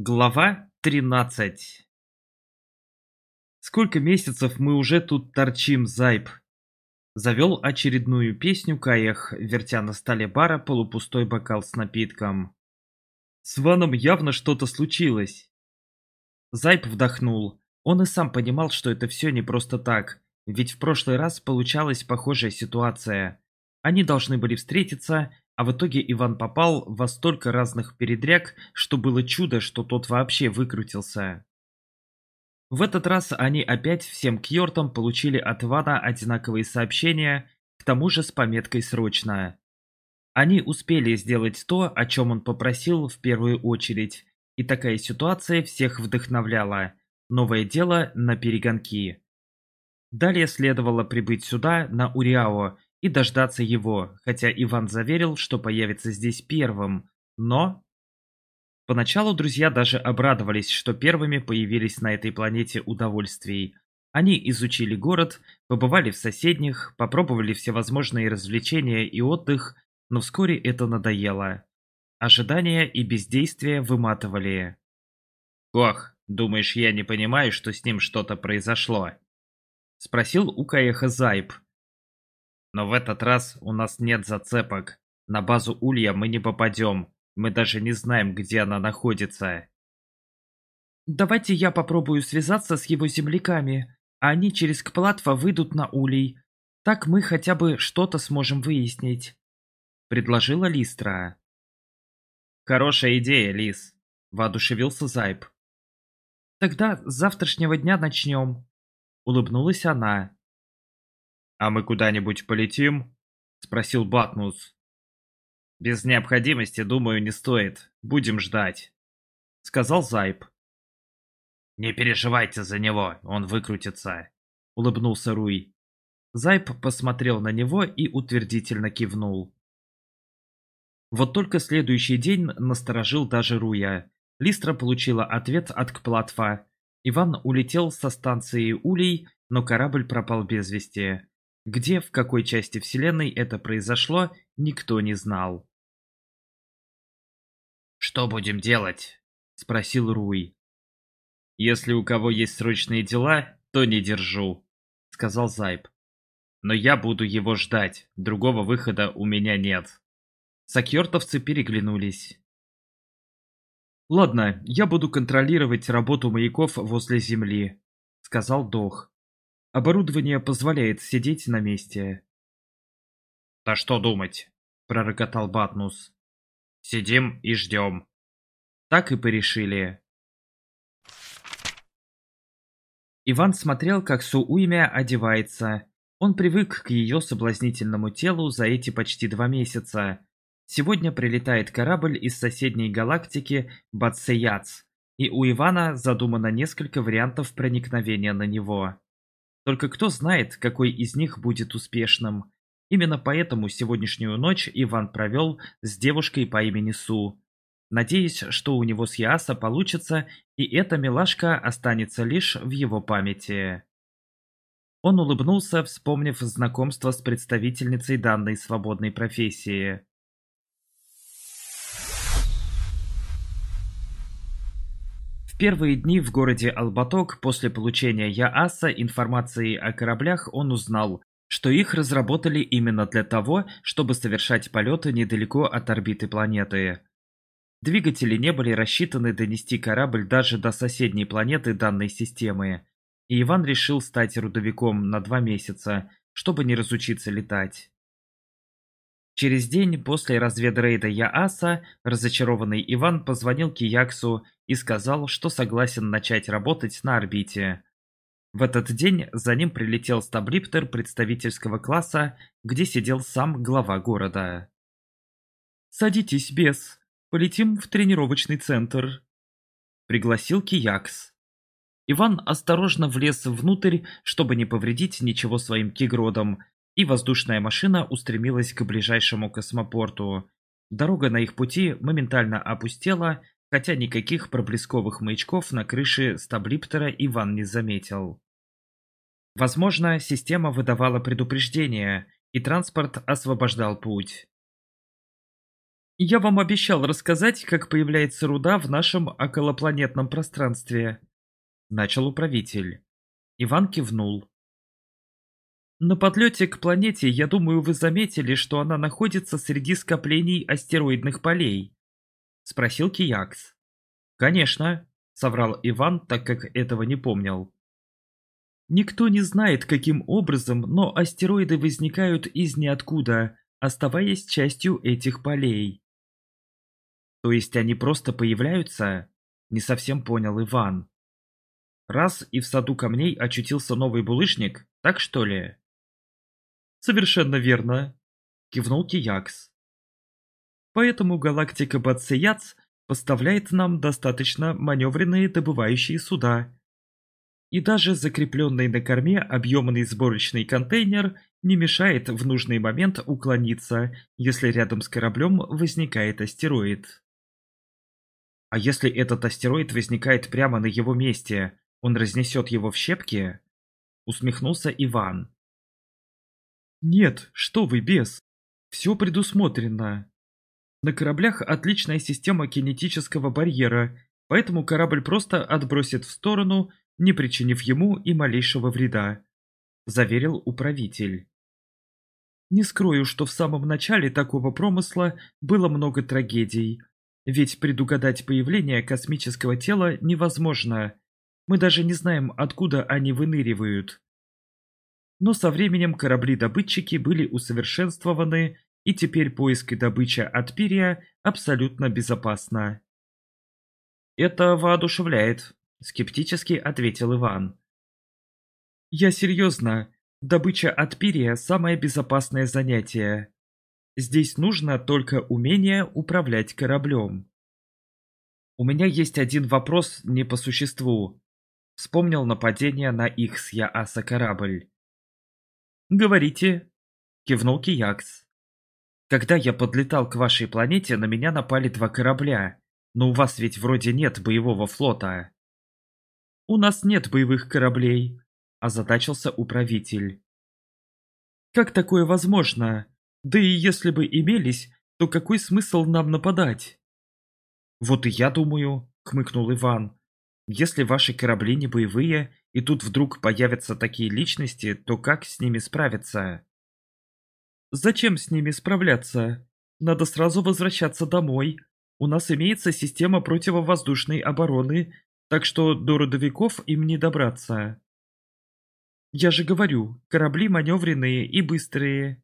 Глава 13 Сколько месяцев мы уже тут торчим, Зайб? Завел очередную песню Каях, вертя на столе бара полупустой бокал с напитком. С Ваном явно что-то случилось. Зайб вдохнул. Он и сам понимал, что это все не просто так, ведь в прошлый раз получалась похожая ситуация. Они должны были встретиться а в итоге Иван попал во столько разных передряг, что было чудо, что тот вообще выкрутился. В этот раз они опять всем кьортам получили от Вана одинаковые сообщения, к тому же с пометкой «Срочно». Они успели сделать то, о чем он попросил в первую очередь, и такая ситуация всех вдохновляла. Новое дело на перегонки. Далее следовало прибыть сюда, на Уриао, и дождаться его, хотя Иван заверил, что появится здесь первым, но... Поначалу друзья даже обрадовались, что первыми появились на этой планете удовольствий. Они изучили город, побывали в соседних, попробовали всевозможные развлечения и отдых, но вскоре это надоело. Ожидания и бездействие выматывали. "Ох, думаешь, я не понимаю, что с ним что-то произошло?» Спросил у Каэха Зайб, но в этот раз у нас нет зацепок. На базу Улья мы не попадем. Мы даже не знаем, где она находится. Давайте я попробую связаться с его земляками, а они через Кплатва выйдут на Улей. Так мы хотя бы что-то сможем выяснить. Предложила Листра. Хорошая идея, Лис. Воодушевился Зайб. Тогда с завтрашнего дня начнем. Улыбнулась она. «А мы куда-нибудь полетим?» — спросил Батмус. «Без необходимости, думаю, не стоит. Будем ждать», — сказал Зайб. «Не переживайте за него, он выкрутится», — улыбнулся Руй. Зайб посмотрел на него и утвердительно кивнул. Вот только следующий день насторожил даже Руя. Листра получила ответ от Кплатва. Иван улетел со станции Улей, но корабль пропал без вести. Где, в какой части Вселенной это произошло, никто не знал. «Что будем делать?» – спросил Руй. «Если у кого есть срочные дела, то не держу», – сказал Зайб. «Но я буду его ждать, другого выхода у меня нет». Сакьертовцы переглянулись. «Ладно, я буду контролировать работу маяков возле Земли», — сказал Дох. Оборудование позволяет сидеть на месте. «Да что думать!» – пророкотал Батнус. «Сидим и ждем». Так и порешили. Иван смотрел, как Сууймя одевается. Он привык к ее соблазнительному телу за эти почти два месяца. Сегодня прилетает корабль из соседней галактики Бацеяц, и у Ивана задумано несколько вариантов проникновения на него. Только кто знает, какой из них будет успешным. Именно поэтому сегодняшнюю ночь Иван провел с девушкой по имени Су. Надеясь, что у него с Яса получится, и эта милашка останется лишь в его памяти. Он улыбнулся, вспомнив знакомство с представительницей данной свободной профессии. первые дни в городе Албаток после получения Яаса информации о кораблях он узнал, что их разработали именно для того, чтобы совершать полеты недалеко от орбиты планеты. Двигатели не были рассчитаны донести корабль даже до соседней планеты данной системы, и Иван решил стать рудовиком на два месяца, чтобы не разучиться летать. Через день после разведрейда Яаса разочарованный Иван позвонил Кияксу и сказал, что согласен начать работать на орбите. В этот день за ним прилетел стаблиптер представительского класса, где сидел сам глава города. «Садитесь, без, Полетим в тренировочный центр», — пригласил Киякс. Иван осторожно влез внутрь, чтобы не повредить ничего своим кигродам, и воздушная машина устремилась к ближайшему космопорту. Дорога на их пути моментально опустела, хотя никаких проблесковых маячков на крыше стаблиптера Иван не заметил. Возможно, система выдавала предупреждение, и транспорт освобождал путь. «Я вам обещал рассказать, как появляется руда в нашем околопланетном пространстве», – начал управитель. Иван кивнул. На подлете к планете, я думаю, вы заметили, что она находится среди скоплений астероидных полей?» — спросил Киякс. «Конечно», — соврал Иван, так как этого не помнил. Никто не знает, каким образом, но астероиды возникают из ниоткуда, оставаясь частью этих полей. То есть они просто появляются? Не совсем понял Иван. Раз и в саду камней очутился новый булыжник, так что ли? «Совершенно верно», – кивнул Киякс. «Поэтому галактика Бацияц поставляет нам достаточно маневренные добывающие суда. И даже закрепленный на корме объемный сборочный контейнер не мешает в нужный момент уклониться, если рядом с кораблем возникает астероид. А если этот астероид возникает прямо на его месте, он разнесет его в щепки? Усмехнулся Иван. Нет, что вы, без. Все предусмотрено. На кораблях отличная система кинетического барьера, поэтому корабль просто отбросит в сторону, не причинив ему и малейшего вреда», – заверил управитель. Не скрою, что в самом начале такого промысла было много трагедий, ведь предугадать появление космического тела невозможно. Мы даже не знаем, откуда они выныривают но со временем корабли-добытчики были усовершенствованы, и теперь поиски добычи добыча от пирия абсолютно безопасно. «Это воодушевляет», — скептически ответил Иван. «Я серьезно. Добыча от пирия – самое безопасное занятие. Здесь нужно только умение управлять кораблем». «У меня есть один вопрос не по существу», — вспомнил нападение на их с корабль. «Говорите», — кивнул Киякс. «Когда я подлетал к вашей планете, на меня напали два корабля. Но у вас ведь вроде нет боевого флота». «У нас нет боевых кораблей», — озадачился управитель. «Как такое возможно? Да и если бы имелись, то какой смысл нам нападать?» «Вот и я думаю», — хмыкнул Иван. «Если ваши корабли не боевые, и тут вдруг появятся такие личности, то как с ними справиться? Зачем с ними справляться? Надо сразу возвращаться домой. У нас имеется система противовоздушной обороны, так что до родовиков им не добраться. Я же говорю, корабли маневренные и быстрые.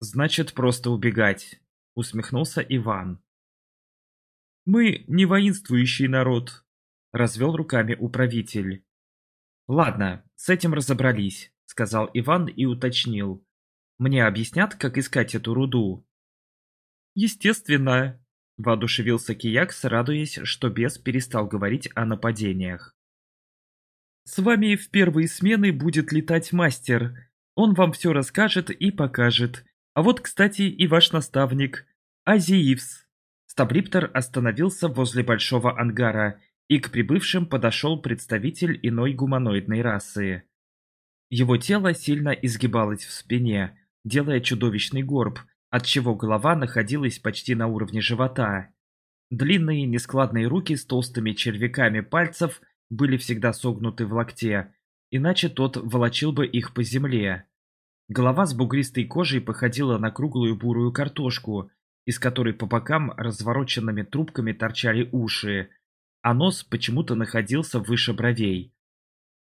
Значит, просто убегать, усмехнулся Иван. Мы не воинствующий народ, развел руками управитель. «Ладно, с этим разобрались», — сказал Иван и уточнил. «Мне объяснят, как искать эту руду?» «Естественно», — воодушевился Киякс, радуясь, что бес перестал говорить о нападениях. «С вами в первые смены будет летать мастер. Он вам все расскажет и покажет. А вот, кстати, и ваш наставник, Азиивс». Стабриптер остановился возле большого ангара и к прибывшим подошел представитель иной гуманоидной расы. Его тело сильно изгибалось в спине, делая чудовищный горб, отчего голова находилась почти на уровне живота. Длинные нескладные руки с толстыми червяками пальцев были всегда согнуты в локте, иначе тот волочил бы их по земле. Голова с бугристой кожей походила на круглую бурую картошку, из которой по бокам развороченными трубками торчали уши, а нос почему-то находился выше бровей.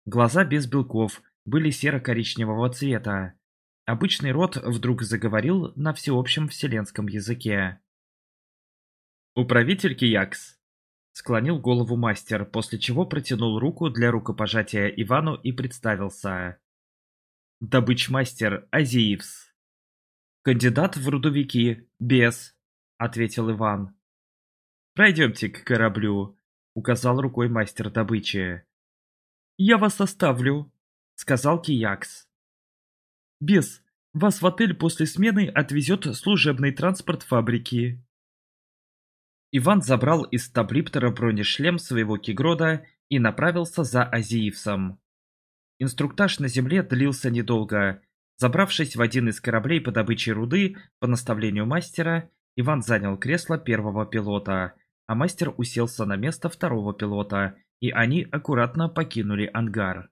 Глаза без белков были серо-коричневого цвета. Обычный рот вдруг заговорил на всеобщем вселенском языке. «Управитель Киякс!» — склонил голову мастер, после чего протянул руку для рукопожатия Ивану и представился. «Добычмастер Азиевс!» «Кандидат в рудовики, без!» — ответил Иван. «Пройдемте к кораблю указал рукой мастер добычи. «Я вас оставлю», — сказал Киякс. «Бес, вас в отель после смены отвезет служебный транспорт фабрики». Иван забрал из таблиптера бронешлем своего кигрода и направился за Азиевсом. Инструктаж на земле длился недолго. Забравшись в один из кораблей по добыче руды, по наставлению мастера, Иван занял кресло первого пилота — а мастер уселся на место второго пилота, и они аккуратно покинули ангар.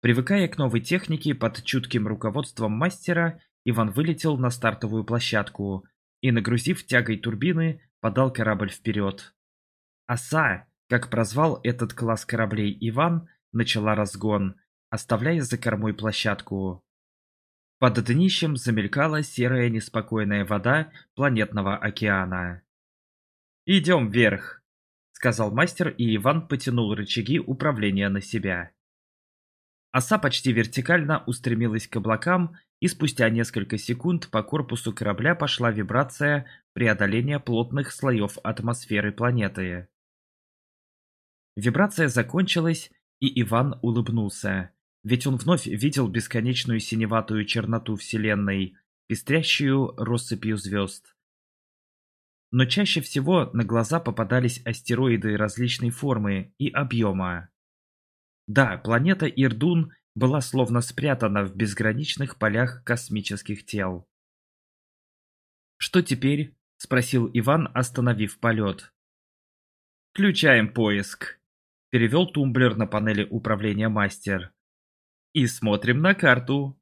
Привыкая к новой технике под чутким руководством мастера, Иван вылетел на стартовую площадку и, нагрузив тягой турбины, подал корабль вперед. «Оса», как прозвал этот класс кораблей Иван, начала разгон, оставляя за кормой площадку. Под днищем замелькала серая неспокойная вода планетного океана. «Идем вверх», — сказал мастер, и Иван потянул рычаги управления на себя. Оса почти вертикально устремилась к облакам, и спустя несколько секунд по корпусу корабля пошла вибрация преодоления плотных слоев атмосферы планеты. Вибрация закончилась, и Иван улыбнулся, ведь он вновь видел бесконечную синеватую черноту Вселенной, пестрящую россыпью звезд но чаще всего на глаза попадались астероиды различной формы и объема. Да, планета Ирдун была словно спрятана в безграничных полях космических тел. «Что теперь?» – спросил Иван, остановив полет. «Включаем поиск», – перевел тумблер на панели управления мастер. «И смотрим на карту».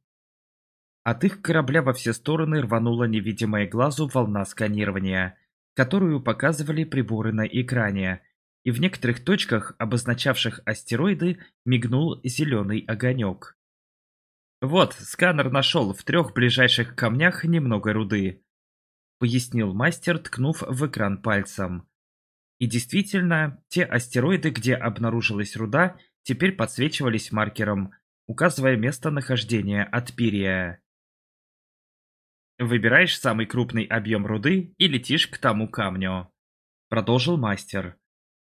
От их корабля во все стороны рванула невидимая глазу волна сканирования – которую показывали приборы на экране, и в некоторых точках, обозначавших астероиды, мигнул зеленый огонек. «Вот, сканер нашел в трех ближайших камнях немного руды», — пояснил мастер, ткнув в экран пальцем. И действительно, те астероиды, где обнаружилась руда, теперь подсвечивались маркером, указывая местонахождение от Пирия. Выбираешь самый крупный объем руды и летишь к тому камню. Продолжил мастер.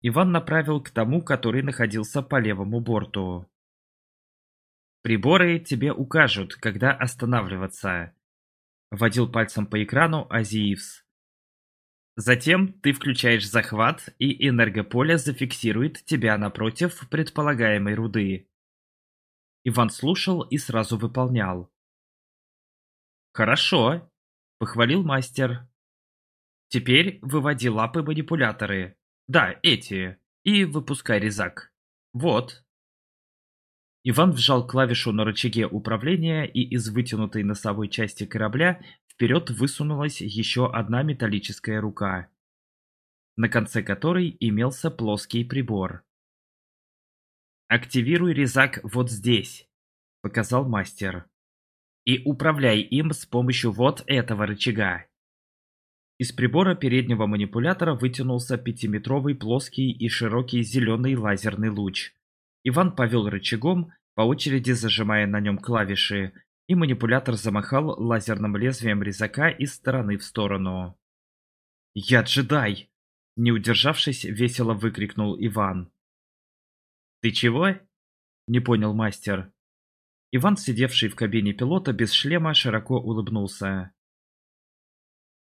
Иван направил к тому, который находился по левому борту. Приборы тебе укажут, когда останавливаться. Водил пальцем по экрану Азиевс. Затем ты включаешь захват, и энергополе зафиксирует тебя напротив предполагаемой руды. Иван слушал и сразу выполнял. «Хорошо», — похвалил мастер. «Теперь выводи лапы-манипуляторы. Да, эти. И выпускай резак. Вот». Иван вжал клавишу на рычаге управления, и из вытянутой носовой части корабля вперед высунулась еще одна металлическая рука, на конце которой имелся плоский прибор. «Активируй резак вот здесь», — показал мастер и управляй им с помощью вот этого рычага. Из прибора переднего манипулятора вытянулся пятиметровый плоский и широкий зеленый лазерный луч. Иван повел рычагом, по очереди зажимая на нем клавиши, и манипулятор замахал лазерным лезвием резака из стороны в сторону. «Я джедай!» – не удержавшись, весело выкрикнул Иван. «Ты чего?» – не понял мастер. Иван, сидевший в кабине пилота без шлема, широко улыбнулся.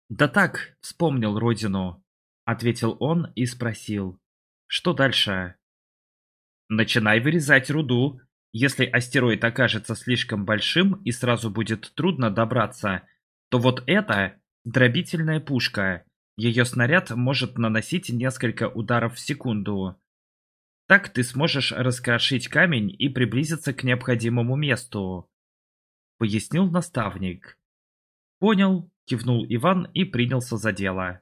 «Да так, вспомнил родину», — ответил он и спросил. «Что дальше?» «Начинай вырезать руду. Если астероид окажется слишком большим и сразу будет трудно добраться, то вот это — дробительная пушка. Ее снаряд может наносить несколько ударов в секунду. Так ты сможешь раскрошить камень и приблизиться к необходимому месту», — пояснил наставник. «Понял», — кивнул Иван и принялся за дело.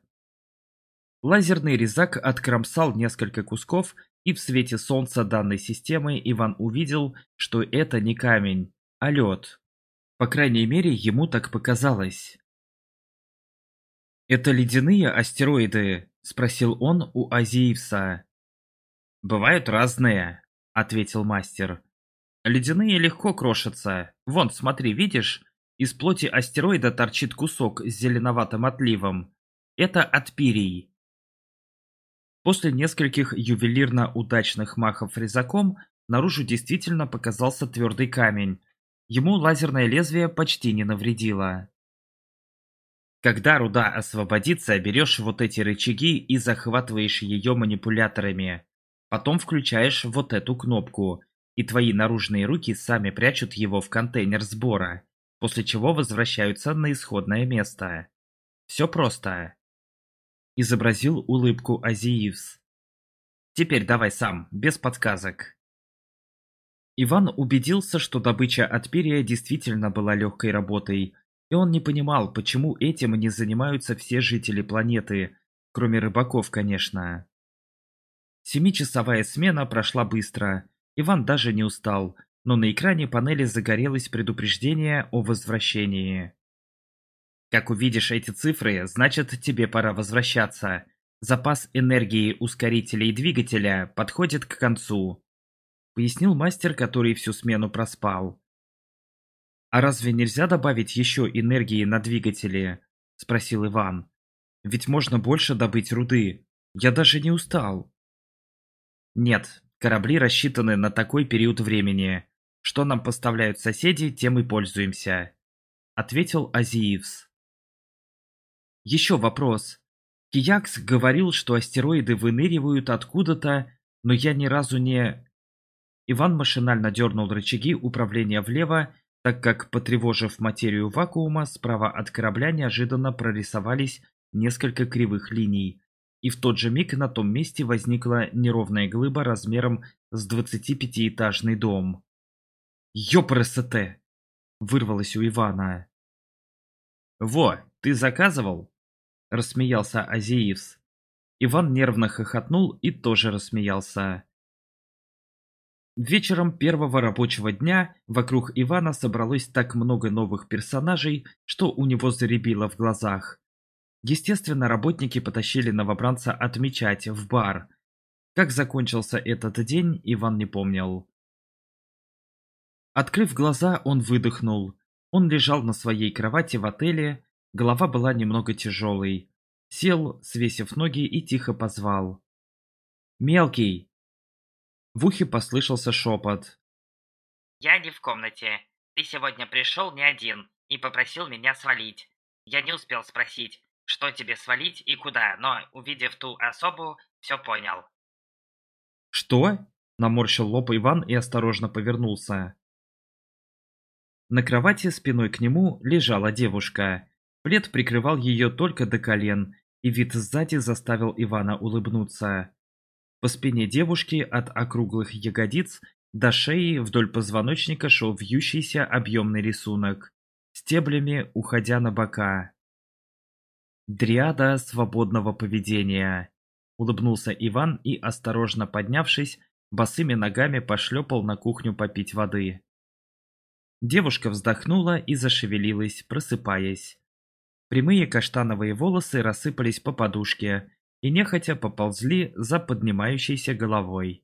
Лазерный резак откромсал несколько кусков, и в свете солнца данной системы Иван увидел, что это не камень, а лед. По крайней мере, ему так показалось. «Это ледяные астероиды?» – спросил он у Азиевса. «Бывают разные», — ответил мастер. «Ледяные легко крошатся. Вон, смотри, видишь? Из плоти астероида торчит кусок с зеленоватым отливом. Это от пирий». После нескольких ювелирно-удачных махов резаком наружу действительно показался твердый камень. Ему лазерное лезвие почти не навредило. Когда руда освободится, берешь вот эти рычаги и захватываешь ее манипуляторами. А потом включаешь вот эту кнопку, и твои наружные руки сами прячут его в контейнер сбора, после чего возвращаются на исходное место. Все просто. Изобразил улыбку Азиевс. Теперь давай сам, без подсказок. Иван убедился, что добыча от перья действительно была легкой работой, и он не понимал, почему этим не занимаются все жители планеты, кроме рыбаков, конечно. Семичасовая смена прошла быстро. Иван даже не устал, но на экране панели загорелось предупреждение о возвращении. Как увидишь эти цифры, значит тебе пора возвращаться. Запас энергии ускорителей двигателя подходит к концу. Пояснил мастер, который всю смену проспал. «А разве нельзя добавить еще энергии на двигатели?» – спросил Иван. «Ведь можно больше добыть руды. Я даже не устал». Нет, корабли рассчитаны на такой период времени. Что нам поставляют соседи, тем и пользуемся. Ответил Азиевс. Еще вопрос. Киякс говорил, что астероиды выныривают откуда-то, но я ни разу не... Иван машинально дернул рычаги управления влево, так как, потревожив материю вакуума, справа от корабля неожиданно прорисовались несколько кривых линий, и в тот же миг на том месте возникла неровная глыба размером с 25-этажный дом. «Ёпрсете!» – вырвалось у Ивана. «Во, ты заказывал?» – рассмеялся Азиевс. Иван нервно хохотнул и тоже рассмеялся. Вечером первого рабочего дня вокруг Ивана собралось так много новых персонажей, что у него заребило в глазах. Естественно, работники потащили новобранца отмечать в бар. Как закончился этот день, Иван не помнил. Открыв глаза, он выдохнул. Он лежал на своей кровати в отеле, голова была немного тяжелой. Сел, свесив ноги и тихо позвал. «Мелкий!» В ухе послышался шепот. «Я не в комнате. Ты сегодня пришел не один и попросил меня свалить. Я не успел спросить, что тебе свалить и куда, но, увидев ту особу, все понял. «Что?» – наморщил лоб Иван и осторожно повернулся. На кровати спиной к нему лежала девушка. Плед прикрывал ее только до колен, и вид сзади заставил Ивана улыбнуться. По спине девушки от округлых ягодиц до шеи вдоль позвоночника шел вьющийся объемный рисунок, стеблями уходя на бока. Дриада свободного поведения. Улыбнулся Иван и, осторожно поднявшись, босыми ногами пошлепал на кухню попить воды. Девушка вздохнула и зашевелилась, просыпаясь. Прямые каштановые волосы рассыпались по подушке и нехотя поползли за поднимающейся головой.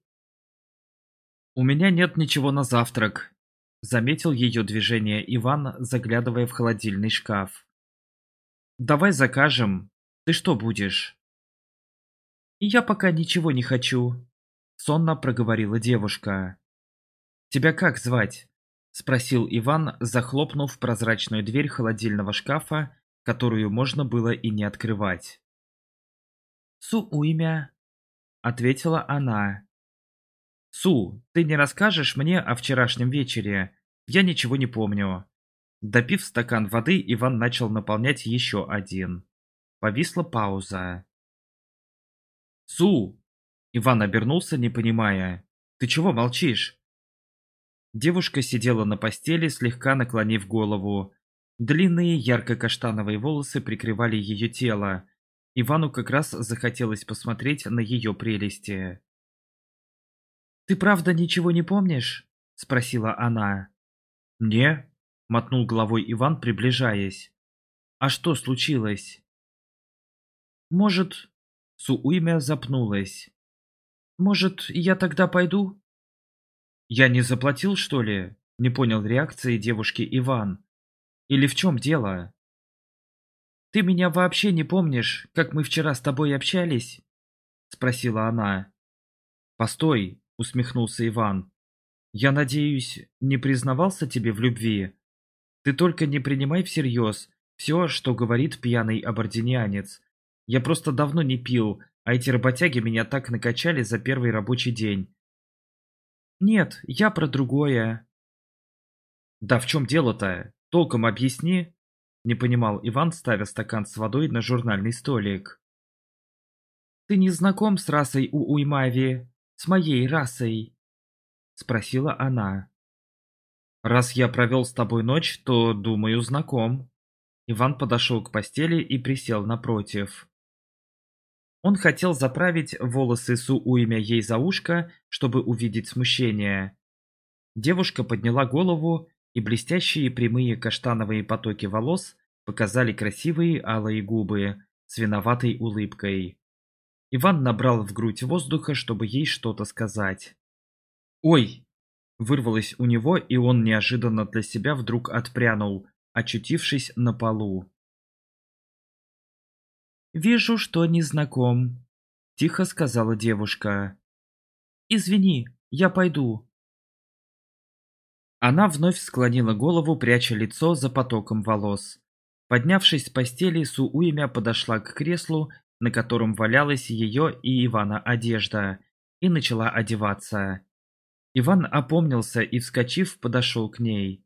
«У меня нет ничего на завтрак», — заметил ее движение Иван, заглядывая в холодильный шкаф. Давай закажем. Ты что будешь? Я пока ничего не хочу, сонно проговорила девушка. Тебя как звать? спросил Иван, захлопнув прозрачную дверь холодильного шкафа, которую можно было и не открывать. Сууймя, ответила она. Су, ты не расскажешь мне о вчерашнем вечере? Я ничего не помню. Допив стакан воды, Иван начал наполнять еще один. Повисла пауза. «Су!» Иван обернулся, не понимая. «Ты чего молчишь?» Девушка сидела на постели, слегка наклонив голову. Длинные ярко-каштановые волосы прикрывали ее тело. Ивану как раз захотелось посмотреть на ее прелести. «Ты правда ничего не помнишь?» – спросила она. «Не», — мотнул головой Иван, приближаясь. «А что случилось?» «Может...» — Сууймя запнулась. «Может, я тогда пойду?» «Я не заплатил, что ли?» — не понял реакции девушки Иван. «Или в чем дело?» «Ты меня вообще не помнишь, как мы вчера с тобой общались?» — спросила она. «Постой», — усмехнулся Иван. «Я надеюсь, не признавался тебе в любви?» Ты только не принимай всерьез все, что говорит пьяный абординянец. Я просто давно не пил, а эти работяги меня так накачали за первый рабочий день. Нет, я про другое. Да в чем дело-то? Толком объясни. Не понимал Иван, ставя стакан с водой на журнальный столик. Ты не знаком с расой у Уймави? С моей расой? Спросила она. Раз я провел с тобой ночь, то, думаю, знаком. Иван подошел к постели и присел напротив. Он хотел заправить волосы Су Сууймя ей за ушко, чтобы увидеть смущение. Девушка подняла голову, и блестящие прямые каштановые потоки волос показали красивые алые губы с виноватой улыбкой. Иван набрал в грудь воздуха, чтобы ей что-то сказать. «Ой!» Вырвалось у него, и он неожиданно для себя вдруг отпрянул, очутившись на полу. «Вижу, что не знаком», — тихо сказала девушка. «Извини, я пойду». Она вновь склонила голову, пряча лицо за потоком волос. Поднявшись с постели, Сууимя подошла к креслу, на котором валялась ее и Ивана одежда, и начала одеваться. Иван опомнился и, вскочив, подошел к ней.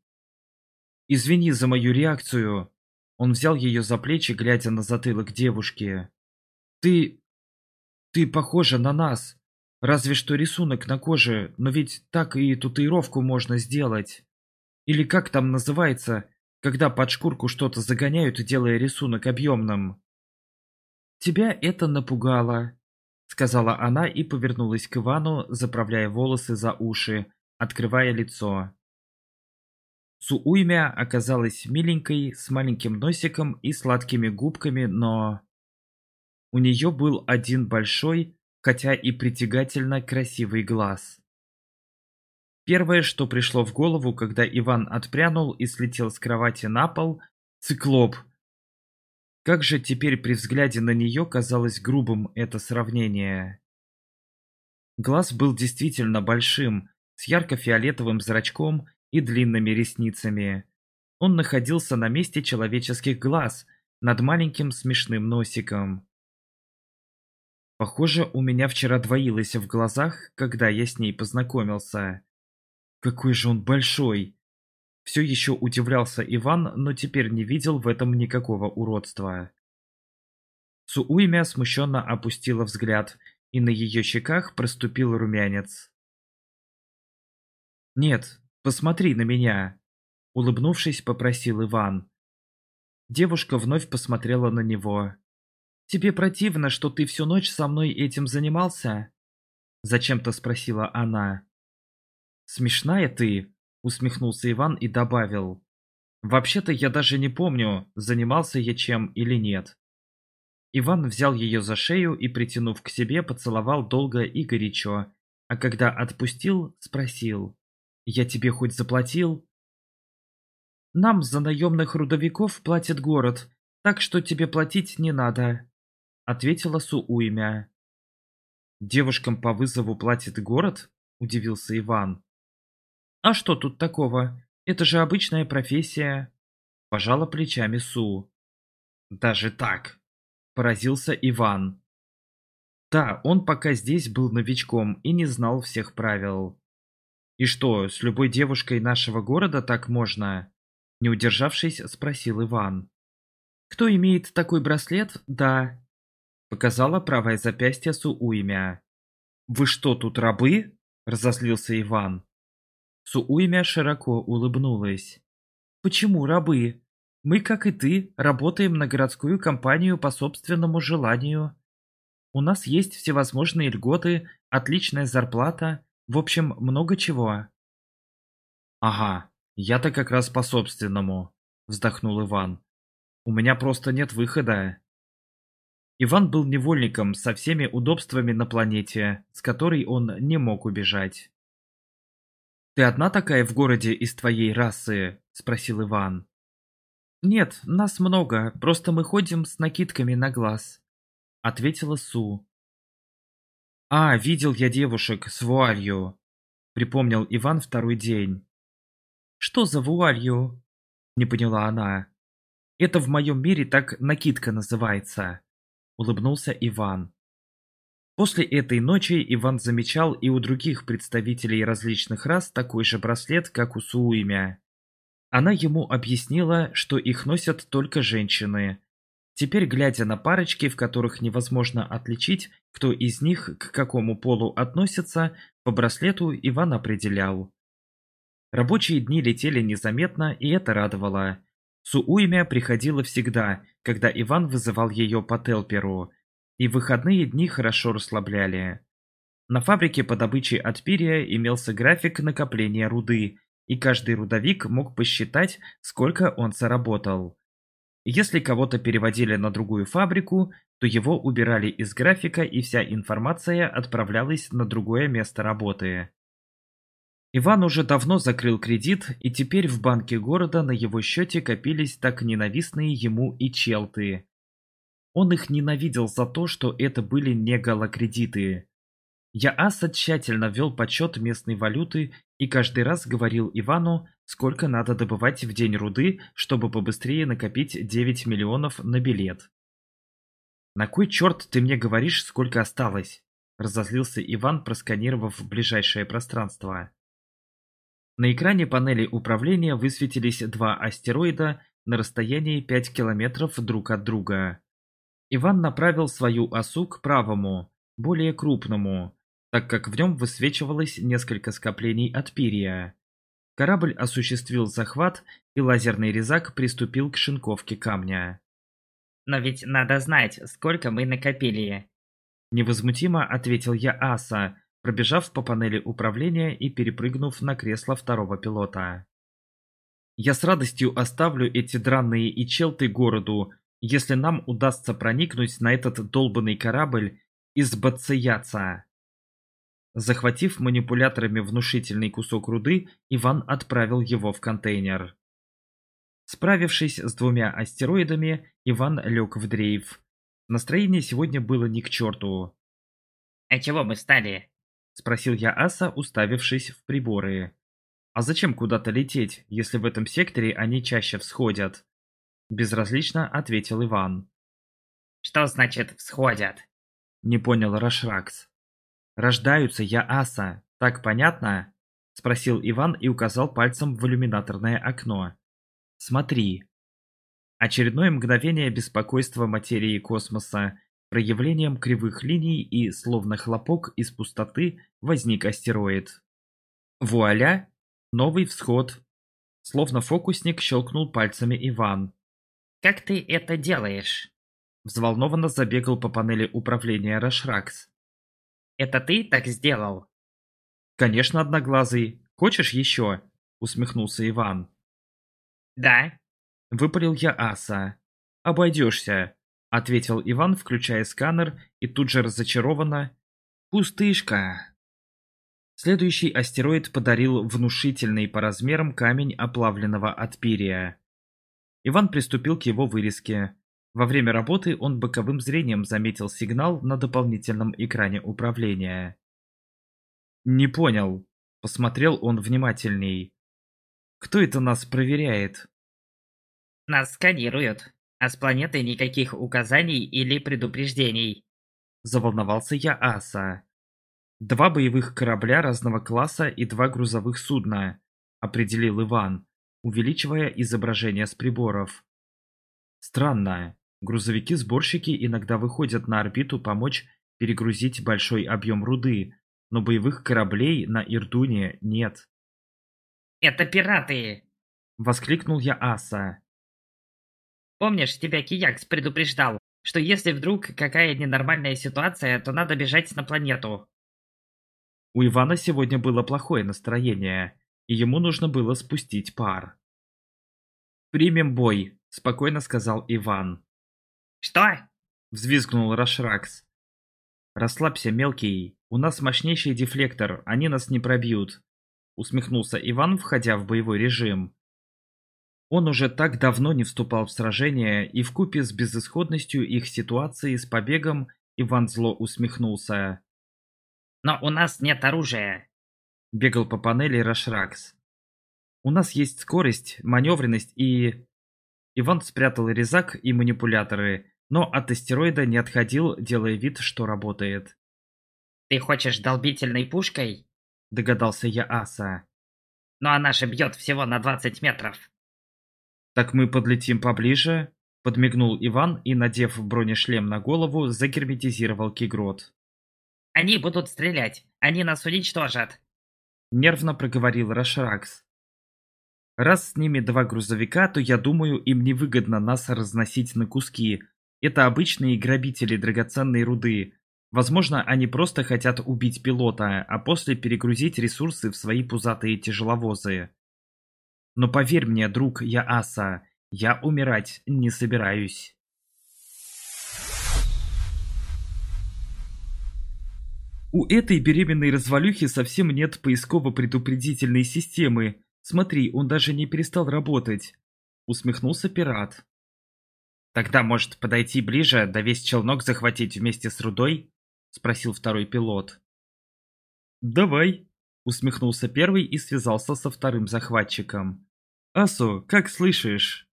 «Извини за мою реакцию!» Он взял ее за плечи, глядя на затылок девушки. «Ты... ты похожа на нас! Разве что рисунок на коже, но ведь так и татуировку можно сделать! Или как там называется, когда под шкурку что-то загоняют, делая рисунок объемным?» «Тебя это напугало!» сказала она и повернулась к Ивану, заправляя волосы за уши, открывая лицо. Сууймя оказалась миленькой, с маленьким носиком и сладкими губками, но... У нее был один большой, хотя и притягательно красивый глаз. Первое, что пришло в голову, когда Иван отпрянул и слетел с кровати на пол – циклоп – как же теперь при взгляде на нее казалось грубым это сравнение. Глаз был действительно большим, с ярко-фиолетовым зрачком и длинными ресницами. Он находился на месте человеческих глаз, над маленьким смешным носиком. Похоже, у меня вчера двоилось в глазах, когда я с ней познакомился. Какой же он большой! Все еще удивлялся Иван, но теперь не видел в этом никакого уродства. Сууймя смущенно опустила взгляд, и на ее щеках проступил румянец. «Нет, посмотри на меня!» — улыбнувшись, попросил Иван. Девушка вновь посмотрела на него. «Тебе противно, что ты всю ночь со мной этим занимался?» Зачем-то спросила она. «Смешная ты!» усмехнулся Иван и добавил. Вообще-то я даже не помню, занимался я чем или нет. Иван взял ее за шею и, притянув к себе, поцеловал долго и горячо, а когда отпустил, спросил. «Я тебе хоть заплатил?» «Нам за наемных рудовиков платит город, так что тебе платить не надо», — ответила Сууймя. «Девушкам по вызову платит город?» — удивился Иван. «А что тут такого? Это же обычная профессия!» Пожала плечами Су. «Даже так!» – поразился Иван. Да, он пока здесь был новичком и не знал всех правил. «И что, с любой девушкой нашего города так можно?» Не удержавшись, спросил Иван. «Кто имеет такой браслет, да». Показала правое запястье Сууимя. «Вы что, тут рабы?» – разозлился Иван. Сууймя широко улыбнулась. «Почему рабы? Мы, как и ты, работаем на городскую компанию по собственному желанию. У нас есть всевозможные льготы, отличная зарплата, в общем, много чего». «Ага, я-то как раз по собственному», — вздохнул Иван. «У меня просто нет выхода». Иван был невольником со всеми удобствами на планете, с которой он не мог убежать. «Ты одна такая в городе из твоей расы?» – спросил Иван. «Нет, нас много, просто мы ходим с накидками на глаз», – ответила Су. «А, видел я девушек с вуалью», – припомнил Иван второй день. «Что за вуалью?» – не поняла она. «Это в моем мире так накидка называется», – улыбнулся Иван. После этой ночи Иван замечал и у других представителей различных рас такой же браслет, как у Сууимя. Она ему объяснила, что их носят только женщины. Теперь, глядя на парочки, в которых невозможно отличить, кто из них к какому полу относится, по браслету Иван определял. Рабочие дни летели незаметно, и это радовало. Сууймя приходила всегда, когда Иван вызывал ее по Телперу, и выходные дни хорошо расслабляли. На фабрике по добыче отпирия имелся график накопления руды, и каждый рудовик мог посчитать, сколько он заработал. Если кого-то переводили на другую фабрику, то его убирали из графика и вся информация отправлялась на другое место работы. Иван уже давно закрыл кредит, и теперь в банке города на его счете копились так ненавистные ему и челты. Он их ненавидел за то, что это были не галокредиты. Яаса тщательно вел подсчет местной валюты и каждый раз говорил Ивану, сколько надо добывать в день руды, чтобы побыстрее накопить 9 миллионов на билет. «На кой черт ты мне говоришь, сколько осталось?» – разозлился Иван, просканировав ближайшее пространство. На экране панели управления высветились два астероида на расстоянии 5 километров друг от друга. Иван направил свою осу к правому, более крупному, так как в нем высвечивалось несколько скоплений от пирия. Корабль осуществил захват, и лазерный резак приступил к шинковке камня. «Но ведь надо знать, сколько мы накопили!» Невозмутимо ответил я Аса, пробежав по панели управления и перепрыгнув на кресло второго пилота. «Я с радостью оставлю эти дранные и челты городу, если нам удастся проникнуть на этот долбанный корабль из Бацияца. Захватив манипуляторами внушительный кусок руды, Иван отправил его в контейнер. Справившись с двумя астероидами, Иван лег в дрейф. Настроение сегодня было ни к черту. «А чего мы стали?» – спросил я Аса, уставившись в приборы. «А зачем куда-то лететь, если в этом секторе они чаще всходят?» — безразлично ответил Иван. «Что значит «всходят»?» — не понял Рашракс. «Рождаются я аса, так понятно?» — спросил Иван и указал пальцем в иллюминаторное окно. «Смотри». Очередное мгновение беспокойства материи космоса, проявлением кривых линий и, словно хлопок из пустоты, возник астероид. Вуаля! Новый всход! Словно фокусник щелкнул пальцами Иван. Как ты это делаешь?» Взволнованно забегал по панели управления Рашракс. «Это ты так сделал?» «Конечно, одноглазый. Хочешь еще?» Усмехнулся Иван. «Да». Выпалил я аса. «Обойдешься», — ответил Иван, включая сканер, и тут же разочарованно. «Пустышка». Следующий астероид подарил внушительный по размерам камень оплавленного от отпирия. Иван приступил к его вырезке. Во время работы он боковым зрением заметил сигнал на дополнительном экране управления. «Не понял», — посмотрел он внимательней. «Кто это нас проверяет?» «Нас сканируют, а с планеты никаких указаний или предупреждений», — заволновался я Аса. «Два боевых корабля разного класса и два грузовых судна», — определил Иван увеличивая изображение с приборов. Странно, грузовики-сборщики иногда выходят на орбиту помочь перегрузить большой объем руды, но боевых кораблей на Ирдуне нет. «Это пираты!» — воскликнул я Аса. «Помнишь, тебя Киякс предупреждал, что если вдруг какая ненормальная ситуация, то надо бежать на планету?» У Ивана сегодня было плохое настроение и ему нужно было спустить пар. «Примем бой», — спокойно сказал Иван. «Что?» — взвизгнул Рашракс. «Расслабься, мелкий, у нас мощнейший дефлектор, они нас не пробьют», — усмехнулся Иван, входя в боевой режим. Он уже так давно не вступал в сражение, и вкупе с безысходностью их ситуации с побегом Иван зло усмехнулся. «Но у нас нет оружия, бегал по панели Рашракс. У нас есть скорость, маневренность и... Иван спрятал резак и манипуляторы, но от астероида не отходил, делая вид, что работает. «Ты хочешь долбительной пушкой?» – догадался я Аса. «Но она же бьет всего на 20 метров». «Так мы подлетим поближе?» – подмигнул Иван и, надев бронешлем на голову, загерметизировал кигрот. «Они будут стрелять! Они нас уничтожат!» нервно проговорил Рашракс. «Раз с ними два грузовика, то, я думаю, им невыгодно нас разносить на куски. Это обычные грабители драгоценной руды. Возможно, они просто хотят убить пилота, а после перегрузить ресурсы в свои пузатые тяжеловозы. Но поверь мне, друг, я аса, я умирать не собираюсь». У этой беременной развалюхи совсем нет поисково-предупредительной системы. Смотри, он даже не перестал работать. Усмехнулся пират. Тогда, может, подойти ближе, да весь челнок захватить вместе с рудой? Спросил второй пилот. Давай. Усмехнулся первый и связался со вторым захватчиком. Асу, как слышишь?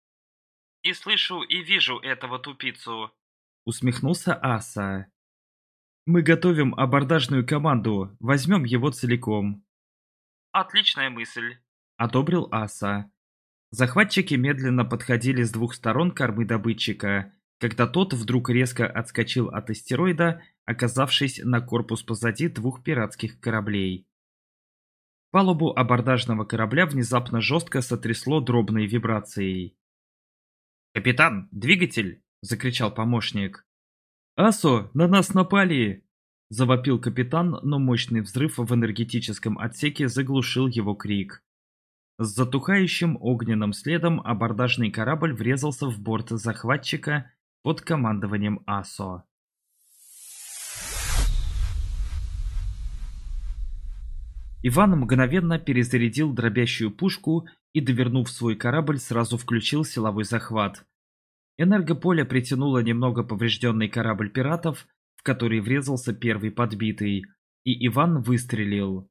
И слышу, и вижу этого тупицу. Усмехнулся Аса. Мы готовим абордажную команду, возьмем его целиком. Отличная мысль, одобрил Аса. Захватчики медленно подходили с двух сторон кормы добытчика, когда тот вдруг резко отскочил от астероида, оказавшись на корпус позади двух пиратских кораблей. Палубу абордажного корабля внезапно жестко сотрясло дробной вибрацией. «Капитан, двигатель!» – закричал помощник. «Асо, на нас напали!» – завопил капитан, но мощный взрыв в энергетическом отсеке заглушил его крик. С затухающим огненным следом абордажный корабль врезался в борт захватчика под командованием Асо. Иван мгновенно перезарядил дробящую пушку и, довернув свой корабль, сразу включил силовой захват – Энергополе притянуло немного поврежденный корабль пиратов, в который врезался первый подбитый, и Иван выстрелил.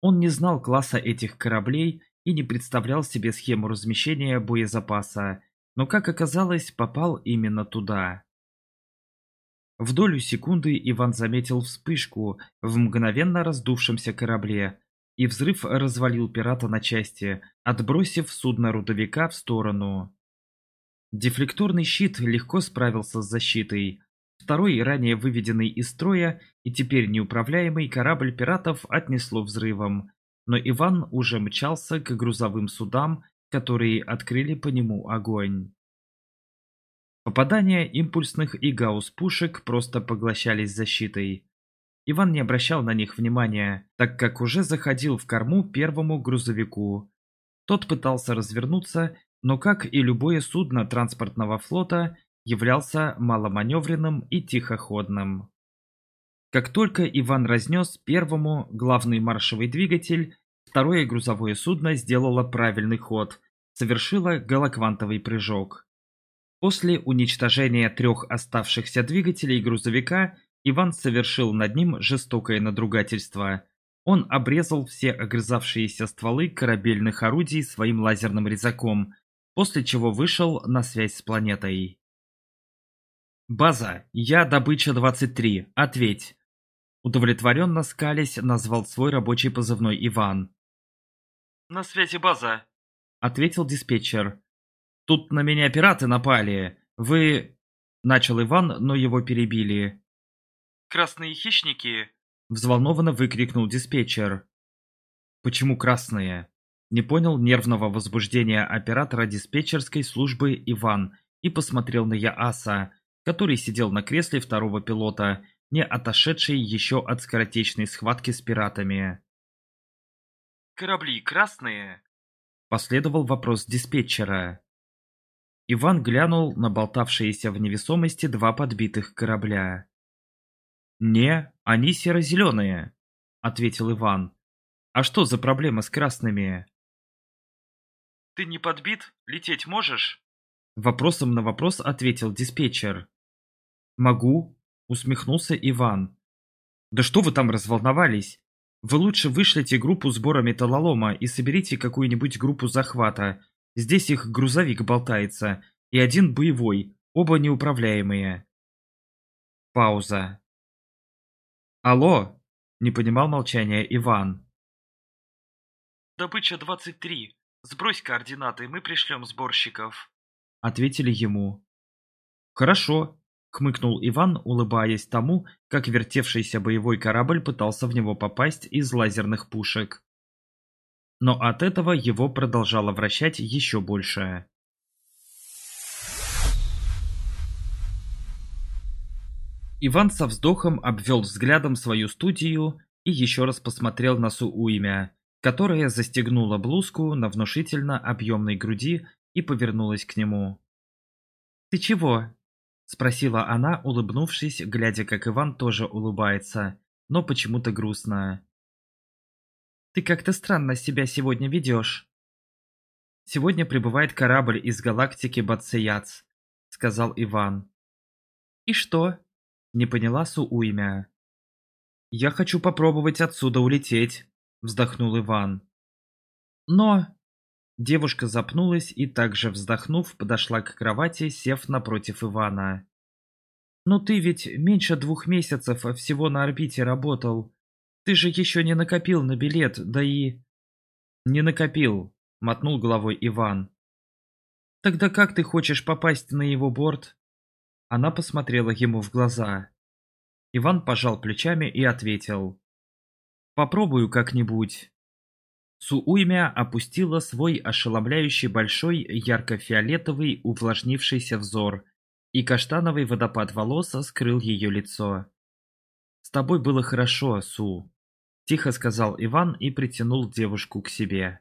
Он не знал класса этих кораблей и не представлял себе схему размещения боезапаса, но, как оказалось, попал именно туда. В долю секунды Иван заметил вспышку в мгновенно раздувшемся корабле, и взрыв развалил пирата на части, отбросив судно рудовика в сторону. Дефлекторный щит легко справился с защитой. Второй, ранее выведенный из строя и теперь неуправляемый корабль пиратов отнесло взрывом. Но Иван уже мчался к грузовым судам, которые открыли по нему огонь. Попадания импульсных и гаусс-пушек просто поглощались защитой. Иван не обращал на них внимания, так как уже заходил в корму первому грузовику. Тот пытался развернуться но, как и любое судно транспортного флота, являлся маломаневренным и тихоходным. Как только Иван разнес первому главный маршевый двигатель, второе грузовое судно сделало правильный ход, совершило голоквантовый прыжок. После уничтожения трех оставшихся двигателей грузовика Иван совершил над ним жестокое надругательство. Он обрезал все огрызавшиеся стволы корабельных орудий своим лазерным резаком – после чего вышел на связь с планетой. «База, я добыча 23, ответь!» Удовлетворенно скались назвал свой рабочий позывной Иван. «На связи база», — ответил диспетчер. «Тут на меня пираты напали. Вы...» — начал Иван, но его перебили. «Красные хищники!» — взволнованно выкрикнул диспетчер. «Почему красные?» Не понял нервного возбуждения оператора диспетчерской службы Иван и посмотрел на Яаса, который сидел на кресле второго пилота, не отошедший еще от скоротечной схватки с пиратами. «Корабли красные?» – последовал вопрос диспетчера. Иван глянул на болтавшиеся в невесомости два подбитых корабля. «Не, они серо-зеленые», – ответил Иван. «А что за проблема с красными?» Ты не подбит? Лететь можешь?» Вопросом на вопрос ответил диспетчер. «Могу», — усмехнулся Иван. «Да что вы там разволновались? Вы лучше вышлите группу сбора металлолома и соберите какую-нибудь группу захвата. Здесь их грузовик болтается, и один боевой, оба неуправляемые». Пауза. «Алло!» — не понимал молчания Иван. «Добыча 23. Сбрось координаты, мы пришлем сборщиков», — ответили ему. «Хорошо», — хмыкнул Иван, улыбаясь тому, как вертевшийся боевой корабль пытался в него попасть из лазерных пушек. Но от этого его продолжало вращать еще большее. Иван со вздохом обвел взглядом свою студию и еще раз посмотрел на Сууимя, которая застегнула блузку на внушительно объемной груди и повернулась к нему. «Ты чего?» – спросила она, улыбнувшись, глядя, как Иван тоже улыбается, но почему-то грустно. «Ты как-то странно себя сегодня ведешь». «Сегодня прибывает корабль из галактики Бацияц», – сказал Иван. «И что?» – не поняла Сууймя. «Я хочу попробовать отсюда улететь», вздохнул Иван. Но... Девушка запнулась и, также вздохнув, подошла к кровати, сев напротив Ивана. «Но ты ведь меньше двух месяцев всего на орбите работал. Ты же еще не накопил на билет, да и...» «Не накопил», — мотнул головой Иван. «Тогда как ты хочешь попасть на его борт?» Она посмотрела ему в глаза. Иван пожал плечами и ответил. Попробую как-нибудь. Сууймя опустила свой ошеломляющий большой ярко-фиолетовый увлажнившийся взор, и каштановый водопад волос скрыл ее лицо. «С тобой было хорошо, Су», – тихо сказал Иван и притянул девушку к себе.